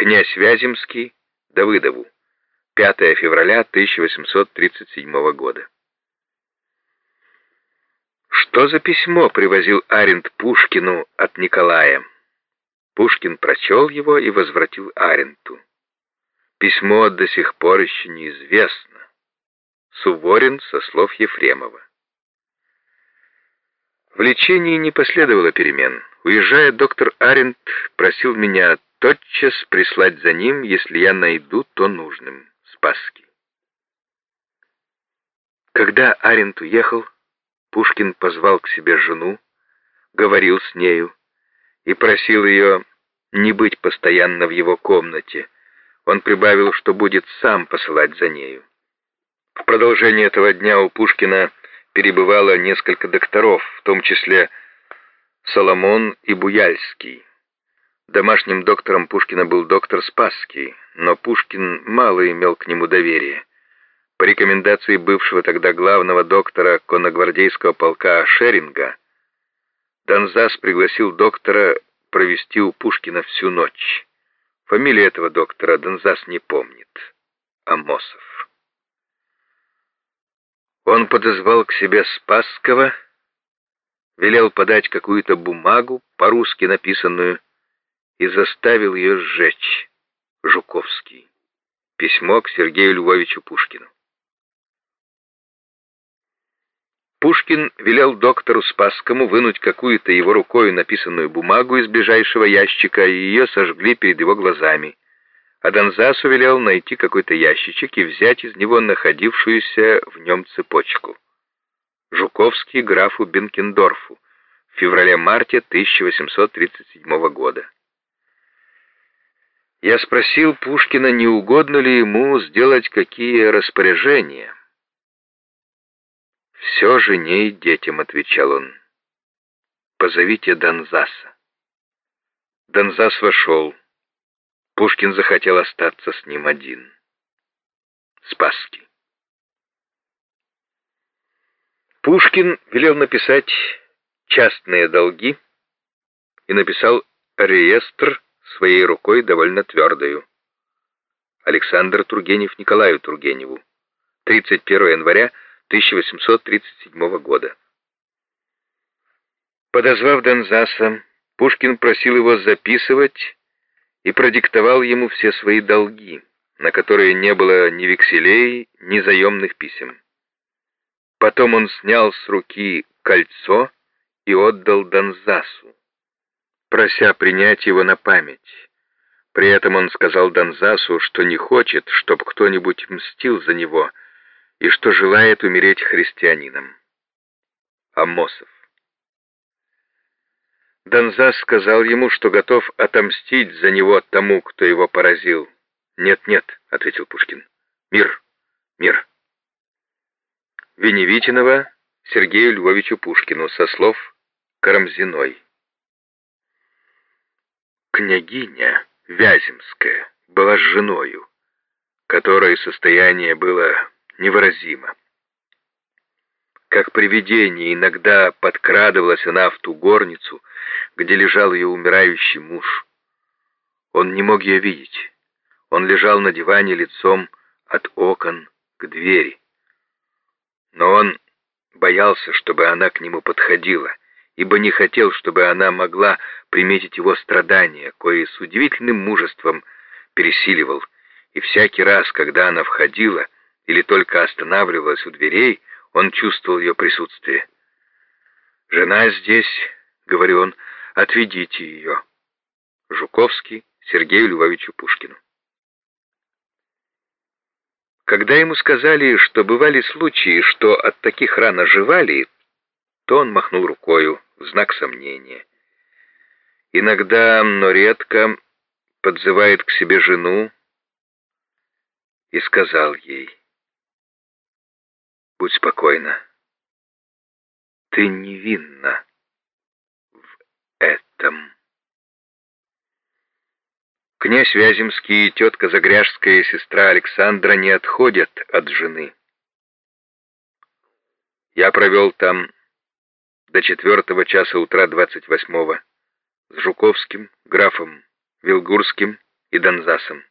Князь Вяземский Давыдову. 5 февраля 1837 года. Что за письмо привозил Аренд Пушкину от Николая? Пушкин прочел его и возвратил Аренту. Письмо до сих пор еще неизвестно. Суворин со слов Ефремова. В лечении не последовало перемен. Уезжая, доктор Аренд просил меня тотчас прислать за ним, если я найду то нужным. Спасский. Когда Аренд уехал, Пушкин позвал к себе жену, говорил с нею и просил ее не быть постоянно в его комнате. Он прибавил, что будет сам посылать за нею. В продолжение этого дня у Пушкина перебывало несколько докторов, в том числе Соломон и Буяльский. Домашним доктором Пушкина был доктор Спасский, но Пушкин мало имел к нему доверия. По рекомендации бывшего тогда главного доктора конногвардейского полка Шеринга, Донзас пригласил доктора провести у Пушкина всю ночь. Фамилия этого доктора Донзас не помнит. Амосов. Он подозвал к себе Спасского, велел подать какую-то бумагу, по-русски написанную, и заставил ее сжечь. Жуковский. Письмо к Сергею Львовичу Пушкину. Пушкин велел доктору Спасскому вынуть какую-то его рукой написанную бумагу из ближайшего ящика, и ее сожгли перед его глазами. А Донзасу велел найти какой-то ящичек и взять из него находившуюся в нем цепочку. Жуковский графу Бенкендорфу в феврале-марте 1837 года. Я спросил Пушкина, не угодно ли ему сделать какие распоряжения. «Все жене и детям», — отвечал он. «Позовите Донзаса». Донзас вошел. Пушкин захотел остаться с ним один. Спасский. Пушкин велел написать частные долги и написал реестр своей рукой довольно твердою. Александр Тургенев Николаю Тургеневу. 31 января 1837 года. Подозвав Донзаса, Пушкин просил его записывать и продиктовал ему все свои долги, на которые не было ни векселей, ни заемных писем. Потом он снял с руки кольцо и отдал Донзасу, прося принять его на память. При этом он сказал Донзасу, что не хочет, чтобы кто-нибудь мстил за него, и что желает умереть христианином. Амосов. Донзас сказал ему, что готов отомстить за него тому, кто его поразил. «Нет-нет», — ответил Пушкин, — «мир, мир». Веневитинова Сергею Львовичу Пушкину со слов Карамзиной. Княгиня Вяземская была женою, которой состояние было невыразимо. Как привидение иногда подкрадывалась она в ту горницу, где лежал ее умирающий муж. Он не мог ее видеть. Он лежал на диване лицом от окон к двери. Но он боялся, чтобы она к нему подходила, ибо не хотел, чтобы она могла приметить его страдания, кое с удивительным мужеством пересиливал, и всякий раз, когда она входила, или только останавливалась у дверей, он чувствовал ее присутствие. «Жена здесь», — говорил он, — «отведите ее». Жуковский Сергею Львовичу Пушкину. Когда ему сказали, что бывали случаи, что от таких ран оживали, то он махнул рукою в знак сомнения. Иногда, но редко, подзывает к себе жену и сказал ей, Будь спокойна. Ты невинна в этом. Князь Вяземский и тетка Загряжская сестра Александра не отходят от жены. Я провел там до четвертого часа утра 28-го с Жуковским, графом Вилгурским, и Донзасом.